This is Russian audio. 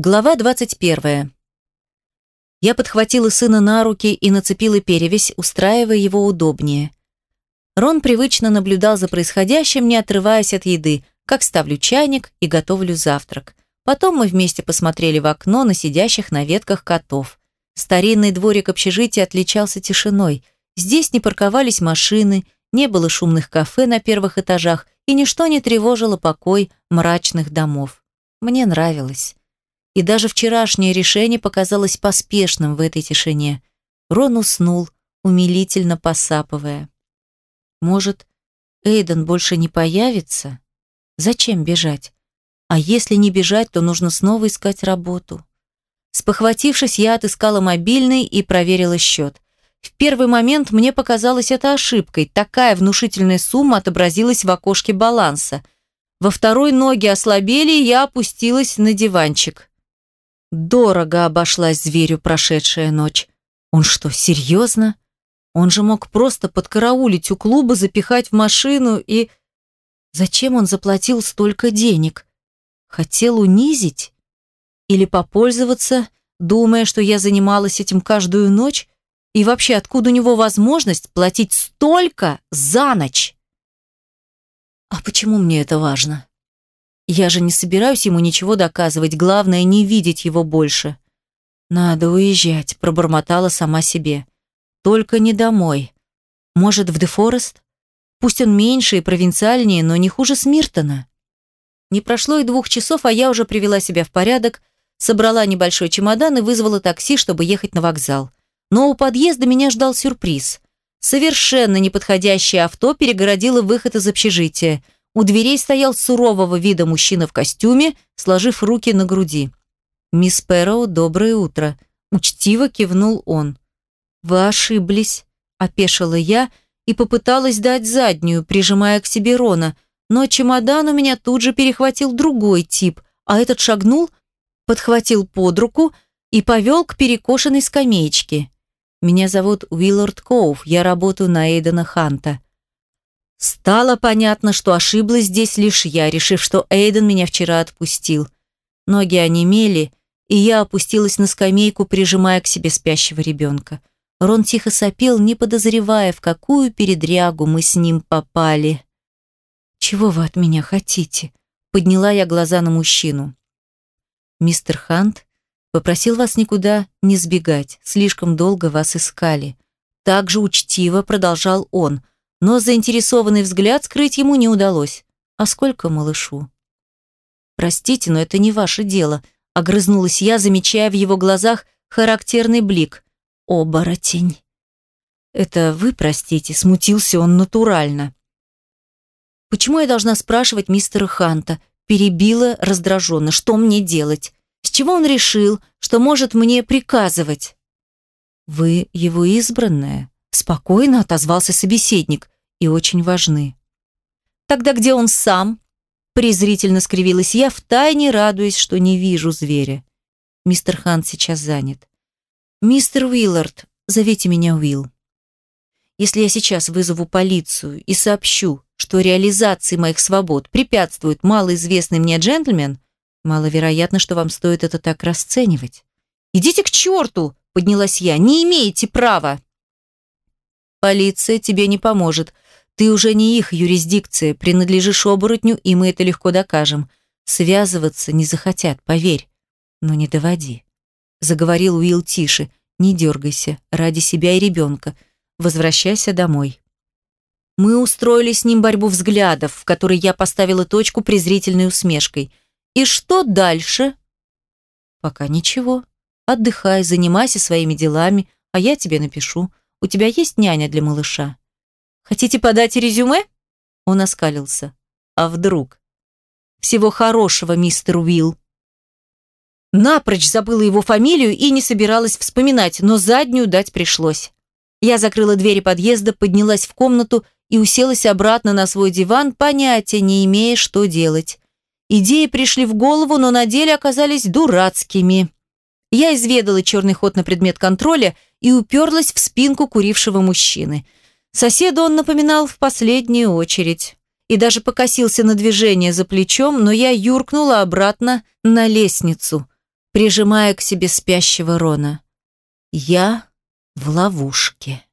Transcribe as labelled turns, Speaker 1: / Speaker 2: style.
Speaker 1: Глава 21. Я подхватила сына на руки и нацепила перевязь, устраивая его удобнее. Рон привычно наблюдал за происходящим, не отрываясь от еды, как ставлю чайник и готовлю завтрак. Потом мы вместе посмотрели в окно на сидящих на ветках котов. Старинный дворик общежития отличался тишиной. Здесь не парковались машины, не было шумных кафе на первых этажах, и ничто не тревожило покой мрачных домов. Мне нравилось. И даже вчерашнее решение показалось поспешным в этой тишине. Рон уснул, умилительно посапывая. Может, Эйден больше не появится? Зачем бежать? А если не бежать, то нужно снова искать работу. Спохватившись, я отыскала мобильный и проверила счет. В первый момент мне показалось это ошибкой. Такая внушительная сумма отобразилась в окошке баланса. Во второй ноги ослабели, и я опустилась на диванчик. Дорого обошлась зверю прошедшая ночь. Он что, серьезно? Он же мог просто подкараулить у клуба, запихать в машину и... Зачем он заплатил столько денег? Хотел унизить? Или попользоваться, думая, что я занималась этим каждую ночь? И вообще, откуда у него возможность платить столько за ночь? А почему мне это важно? Я же не собираюсь ему ничего доказывать, главное не видеть его больше. Надо уезжать, пробормотала сама себе. Только не домой. Может, в Дефорест? Пусть он меньше и провинциальнее, но не хуже Смиртона. Не прошло и двух часов, а я уже привела себя в порядок, собрала небольшой чемодан и вызвала такси, чтобы ехать на вокзал. Но у подъезда меня ждал сюрприз. Совершенно неподходящее авто перегородило выход из общежития – у дверей стоял сурового вида мужчина в костюме, сложив руки на груди. «Мисс Пэрроу, доброе утро!» Учтиво кивнул он. «Вы ошиблись», – опешила я и попыталась дать заднюю, прижимая к себе Рона, но чемодан у меня тут же перехватил другой тип, а этот шагнул, подхватил под руку и повел к перекошенной скамеечке. «Меня зовут Уиллард Коув, я работаю на Эйдена Ханта». Стало понятно, что ошиблась здесь лишь я, решив, что Эйден меня вчера отпустил. Ноги онемели, и я опустилась на скамейку, прижимая к себе спящего ребенка. Рон тихо сопел, не подозревая, в какую передрягу мы с ним попали. «Чего вы от меня хотите?» Подняла я глаза на мужчину. «Мистер Хант попросил вас никуда не сбегать, слишком долго вас искали». Так же учтиво продолжал он – но заинтересованный взгляд скрыть ему не удалось. «А сколько малышу?» «Простите, но это не ваше дело», — огрызнулась я, замечая в его глазах характерный блик. «Оборотень». «Это вы, простите», — смутился он натурально. «Почему я должна спрашивать мистера Ханта?» Перебила раздраженно. «Что мне делать? С чего он решил, что может мне приказывать?» «Вы его избранная?» Спокойно отозвался собеседник. И очень важны. Тогда где он сам? Презрительно скривилась я, втайне радуясь, что не вижу зверя. Мистер Хан сейчас занят. Мистер Уиллард, зовите меня Уилл. Если я сейчас вызову полицию и сообщу, что реализации моих свобод препятствует малоизвестный мне джентльмен, маловероятно, что вам стоит это так расценивать. «Идите к черту!» — поднялась я. «Не имеете права!» Полиция тебе не поможет. Ты уже не их юрисдикция, принадлежишь оборотню, и мы это легко докажем. Связываться не захотят, поверь. Но не доводи. Заговорил Уилл тише. Не дергайся, ради себя и ребенка. Возвращайся домой. Мы устроили с ним борьбу взглядов, в которой я поставила точку презрительной усмешкой. И что дальше? Пока ничего. Отдыхай, занимайся своими делами, а я тебе напишу. У тебя есть няня для малыша? Хотите подать резюме? Он оскалился. А вдруг? Всего хорошего, мистер Уилл. Напрочь забыла его фамилию и не собиралась вспоминать, но заднюю дать пришлось. Я закрыла двери подъезда, поднялась в комнату и уселась обратно на свой диван, понятия не имея, что делать. Идеи пришли в голову, но на деле оказались дурацкими. Я изведала черный ход на предмет контроля и уперлась в спинку курившего мужчины. Соседу он напоминал в последнюю очередь. И даже покосился на движение за плечом, но я юркнула обратно на лестницу. прижимая к себе спящего Рона. Я в ловушке.